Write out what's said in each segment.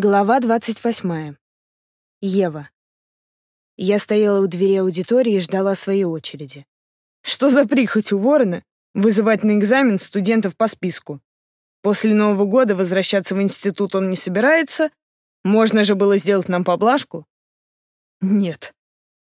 Глава 28. Ева. Я стояла у двери аудитории и ждала своей очереди. Что за прихоть у Ворона вызывать на экзамен студентов по списку? После Нового года возвращаться в институт он не собирается. Можно же было сделать нам поблажку. Нет.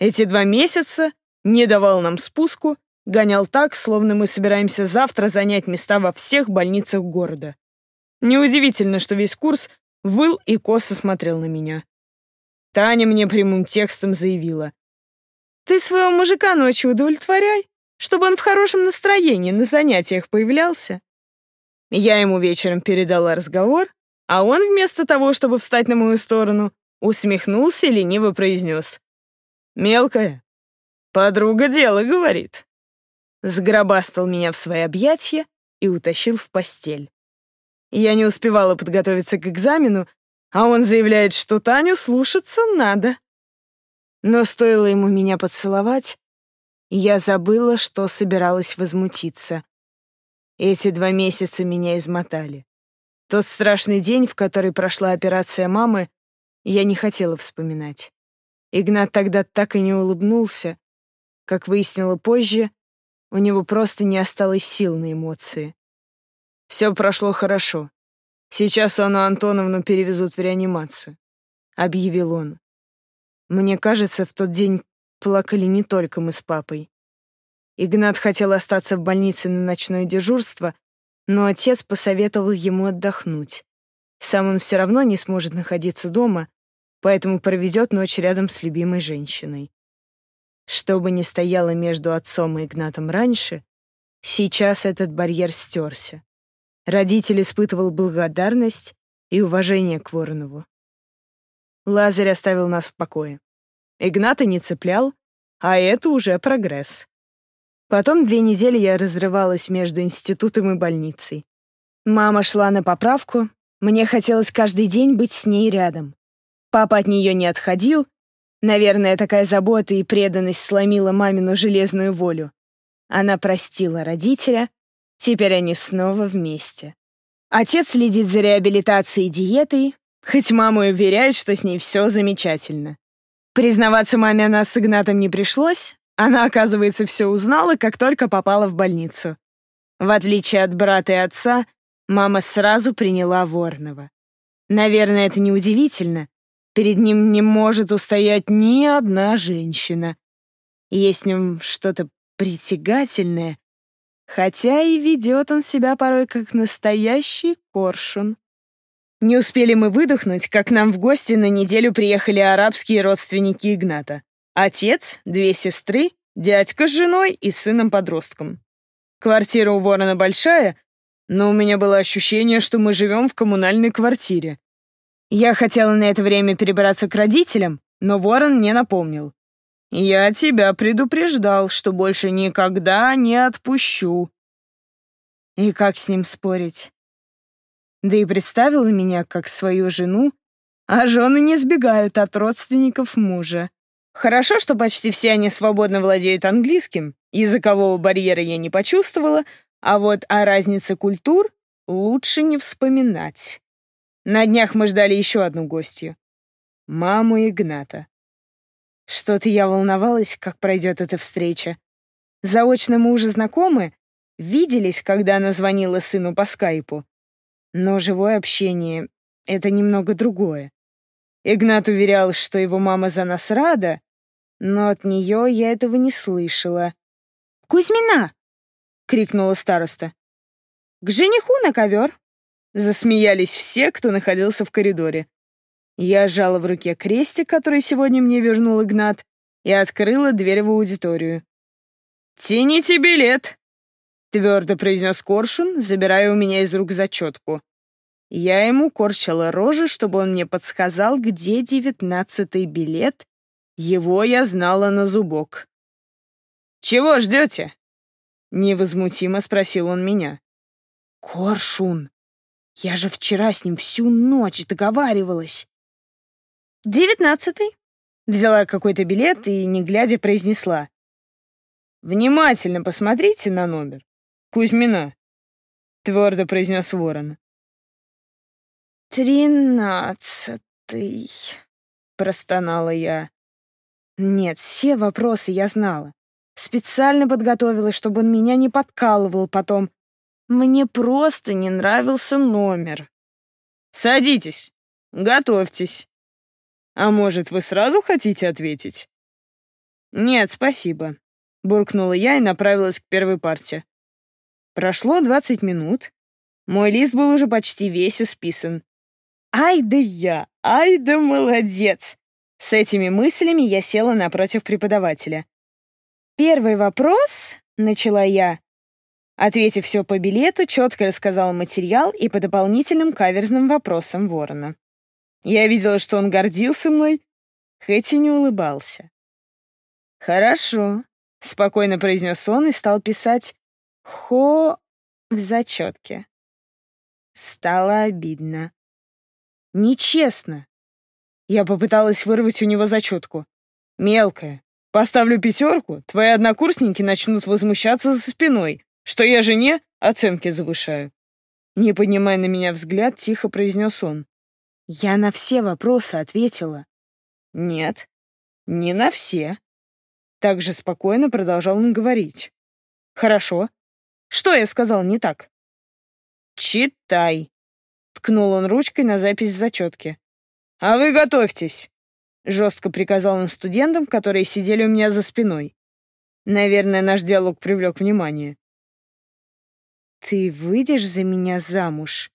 Эти два месяца не давал нам спуску, гонял так, словно мы собираемся завтра занять места во всех больницах города. Неудивительно, что весь курс выл и косо смотрел на меня. Таня мне прямым текстом заявила. «Ты своего мужика ночью удовлетворяй, чтобы он в хорошем настроении на занятиях появлялся». Я ему вечером передала разговор, а он вместо того, чтобы встать на мою сторону, усмехнулся и лениво произнес. «Мелкая, подруга дело говорит». Сгробастал меня в свои объятия и утащил в постель. Я не успевала подготовиться к экзамену, а он заявляет, что Таню слушаться надо. Но стоило ему меня поцеловать, я забыла, что собиралась возмутиться. Эти два месяца меня измотали. Тот страшный день, в который прошла операция мамы, я не хотела вспоминать. Игнат тогда так и не улыбнулся. Как выяснила позже, у него просто не осталось сил на эмоции. Все прошло хорошо. Сейчас Анну Антоновну перевезут в реанимацию», — объявил он. Мне кажется, в тот день плакали не только мы с папой. Игнат хотел остаться в больнице на ночное дежурство, но отец посоветовал ему отдохнуть. Сам он все равно не сможет находиться дома, поэтому проведет ночь рядом с любимой женщиной. Что бы ни стояло между отцом и Игнатом раньше, сейчас этот барьер стерся. Родитель испытывал благодарность и уважение к Воронову. Лазарь оставил нас в покое. Игната не цеплял, а это уже прогресс. Потом две недели я разрывалась между институтом и больницей. Мама шла на поправку, мне хотелось каждый день быть с ней рядом. Папа от нее не отходил. Наверное, такая забота и преданность сломила мамину железную волю. Она простила родителя, Теперь они снова вместе. Отец следит за реабилитацией и диетой, хоть мама и уверяет, что с ней все замечательно. Признаваться маме о нас с Игнатом не пришлось, она, оказывается, все узнала, как только попала в больницу. В отличие от брата и отца, мама сразу приняла Ворнова. Наверное, это неудивительно. Перед ним не может устоять ни одна женщина. Есть в нем что-то притягательное, Хотя и ведет он себя порой как настоящий коршун. Не успели мы выдохнуть, как нам в гости на неделю приехали арабские родственники Игната. Отец, две сестры, дядька с женой и сыном-подростком. Квартира у Ворона большая, но у меня было ощущение, что мы живем в коммунальной квартире. Я хотела на это время перебраться к родителям, но Ворон мне напомнил. Я тебя предупреждал, что больше никогда не отпущу. И как с ним спорить? Да и представила меня как свою жену, а жены не сбегают от родственников мужа. Хорошо, что почти все они свободно владеют английским, языкового барьера я не почувствовала, а вот о разнице культур лучше не вспоминать. На днях мы ждали еще одну гостью. Маму Игната. Что-то я волновалась, как пройдет эта встреча. Заочно мы уже знакомы, виделись, когда она звонила сыну по скайпу. Но живое общение — это немного другое. Игнат уверял, что его мама за нас рада, но от нее я этого не слышала. «Кузьмина!» — крикнула староста. «К жениху на ковер!» Засмеялись все, кто находился в коридоре. Я сжала в руке крестик, который сегодня мне вернул Игнат, и открыла дверь в аудиторию. «Тяните билет!» — твердо произнес Коршун, забирая у меня из рук зачетку. Я ему корчила рожи, чтобы он мне подсказал, где девятнадцатый билет. Его я знала на зубок. «Чего ждете?» — невозмутимо спросил он меня. «Коршун, я же вчера с ним всю ночь договаривалась. «Девятнадцатый». Взяла какой-то билет и, не глядя, произнесла. «Внимательно посмотрите на номер. Кузьмина», — твердо произнес ворон. «Тринадцатый», — простонала я. Нет, все вопросы я знала. Специально подготовилась, чтобы он меня не подкалывал потом. Мне просто не нравился номер. «Садитесь, готовьтесь. А может, вы сразу хотите ответить?» «Нет, спасибо», — буркнула я и направилась к первой парте. Прошло двадцать минут. Мой лист был уже почти весь исписан. «Ай да я! Ай да молодец!» С этими мыслями я села напротив преподавателя. «Первый вопрос», — начала я. Ответив все по билету, четко рассказала материал и по дополнительным каверзным вопросам Ворона. Я видела, что он гордился мной, хоть и не улыбался. «Хорошо», — спокойно произнес он и стал писать «хо» в зачетке. Стало обидно. Нечестно. Я попыталась вырвать у него зачетку. «Мелкая, поставлю пятерку, твои однокурсники начнут возмущаться за спиной, что я жене оценки завышаю». Не поднимая на меня взгляд, тихо произнес он. Я на все вопросы ответила. «Нет, не на все». Так же спокойно продолжал он говорить. «Хорошо. Что я сказал не так?» «Читай», — ткнул он ручкой на запись в зачетке. «А вы готовьтесь!» — жестко приказал он студентам, которые сидели у меня за спиной. Наверное, наш диалог привлек внимание. «Ты выйдешь за меня замуж?»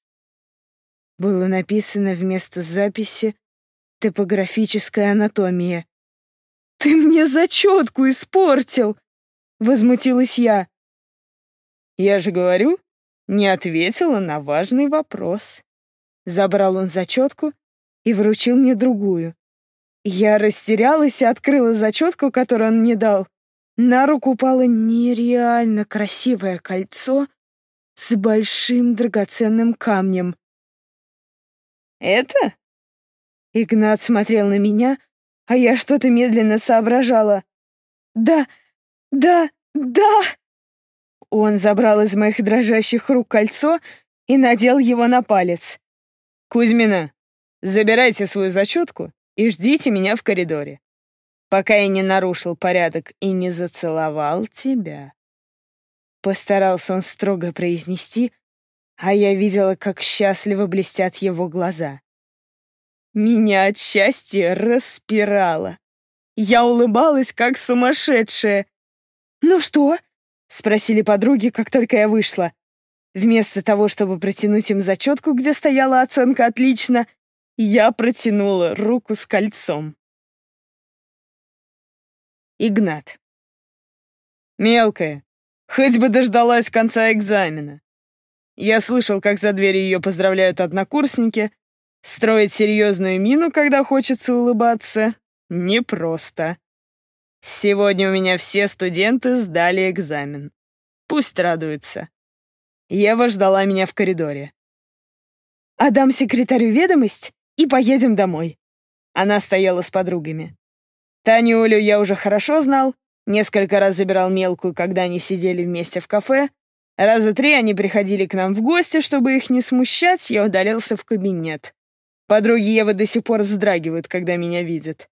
Было написано вместо записи «Топографическая анатомия». «Ты мне зачетку испортил!» — возмутилась я. «Я же говорю, не ответила на важный вопрос». Забрал он зачетку и вручил мне другую. Я растерялась и открыла зачетку, которую он мне дал. На руку упало нереально красивое кольцо с большим драгоценным камнем. «Это?» Игнат смотрел на меня, а я что-то медленно соображала. «Да, да, да!» Он забрал из моих дрожащих рук кольцо и надел его на палец. «Кузьмина, Забирайте свою зачетку и ждите меня в коридоре, пока я не нарушил порядок и не зацеловал тебя. Постарался он строго произнести, а я видела, как счастливо блестят его глаза. Меня от счастья распирало. Я улыбалась, как сумасшедшая. «Ну что?» — спросили подруги, как только я вышла. Вместо того, чтобы протянуть им зачетку, где стояла оценка «отлично», я протянула руку с кольцом. Игнат. Мелкая, хоть бы дождалась конца экзамена. Я слышал, как за дверью ее поздравляют однокурсники. Строить серьезную мину, когда хочется улыбаться, непросто. Сегодня у меня все студенты сдали экзамен. Пусть радуются. Ева ждала меня в коридоре. «Отдам секретарю ведомость и поедем домой». Она стояла с подругами. Таню Олю я уже хорошо знал, несколько раз забирал мелкую, когда они сидели вместе в кафе. Раза три они приходили к нам в гости, чтобы их не смущать, я удалился в кабинет. Подруги Евы до сих пор вздрагивают, когда меня видят.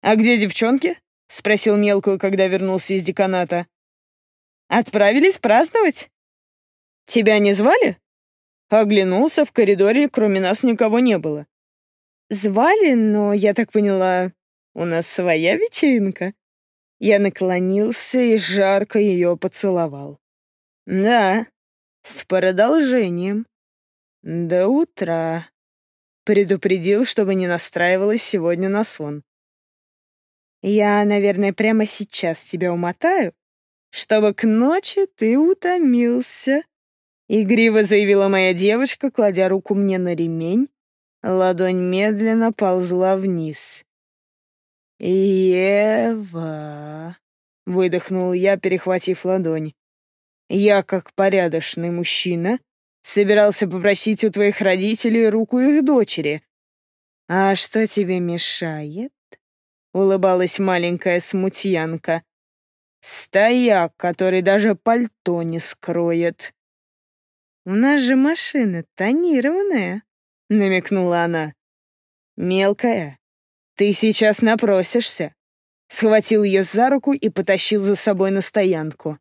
«А где девчонки?» — спросил мелкую, когда вернулся из деканата. «Отправились праздновать?» «Тебя не звали?» Оглянулся, в коридоре кроме нас никого не было. Звали, но, я так поняла, у нас своя вечеринка. Я наклонился и жарко ее поцеловал. Да, с продолжением. До утра. Предупредил, чтобы не настраивалась сегодня на сон. Я, наверное, прямо сейчас тебя умотаю, чтобы к ночи ты утомился. Игриво заявила моя девочка, кладя руку мне на ремень. Ладонь медленно ползла вниз. «Ева!» — выдохнул я, перехватив ладонь. «Я, как порядочный мужчина, собирался попросить у твоих родителей руку их дочери. А что тебе мешает?» — улыбалась маленькая смутьянка. «Стояк, который даже пальто не скроет». У нас же машина тонированная. — намекнула она. «Мелкая, ты сейчас напросишься». Схватил ее за руку и потащил за собой на стоянку.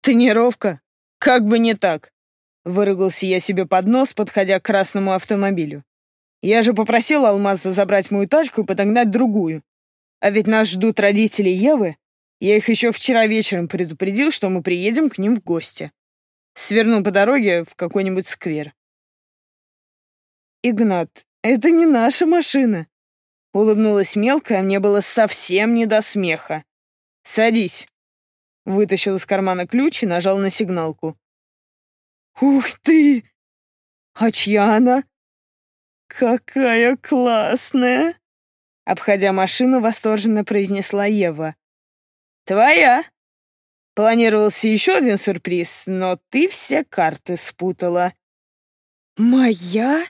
«Тренировка? Как бы не так!» Выругался я себе под нос, подходя к красному автомобилю. «Я же попросил Алмаза забрать мою тачку и подогнать другую. А ведь нас ждут родители Евы. Я их еще вчера вечером предупредил, что мы приедем к ним в гости. Сверну по дороге в какой-нибудь сквер». «Игнат, это не наша машина!» Улыбнулась мелко, а мне было совсем не до смеха. «Садись!» Вытащил из кармана ключ и нажал на сигналку. «Ух ты! А чья она?» «Какая классная!» Обходя машину, восторженно произнесла Ева. «Твоя!» Планировался еще один сюрприз, но ты все карты спутала. «Моя?»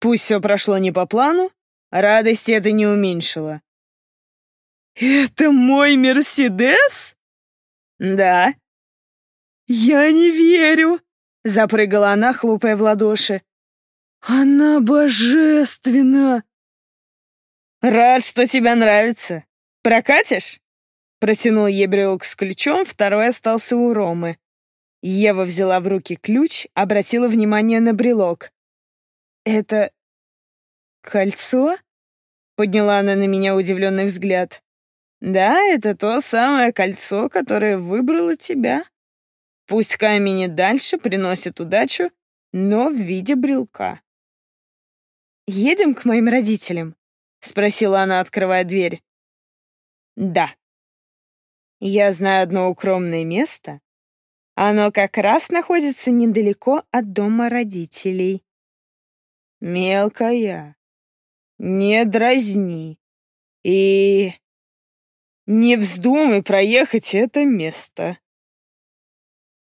Пусть все прошло не по плану, радости это не уменьшило. «Это мой Мерседес?» «Да». «Я не верю!» — запрыгала она, хлопая в ладоши. «Она божественна!» «Рад, что тебе нравится. Прокатишь?» Протянул ей брелок с ключом, второй остался у Ромы. Ева взяла в руки ключ, обратила внимание на брелок. «Это... кольцо?» Подняла она на меня удивленный взгляд. Да, это то самое кольцо, которое выбрало тебя. Пусть камень и дальше приносит удачу, но в виде брелка. «Едем к моим родителям?» — спросила она, открывая дверь. «Да. Я знаю одно укромное место. Оно как раз находится недалеко от дома родителей. Мелкая, не дразни. И не вздумай проехать это место.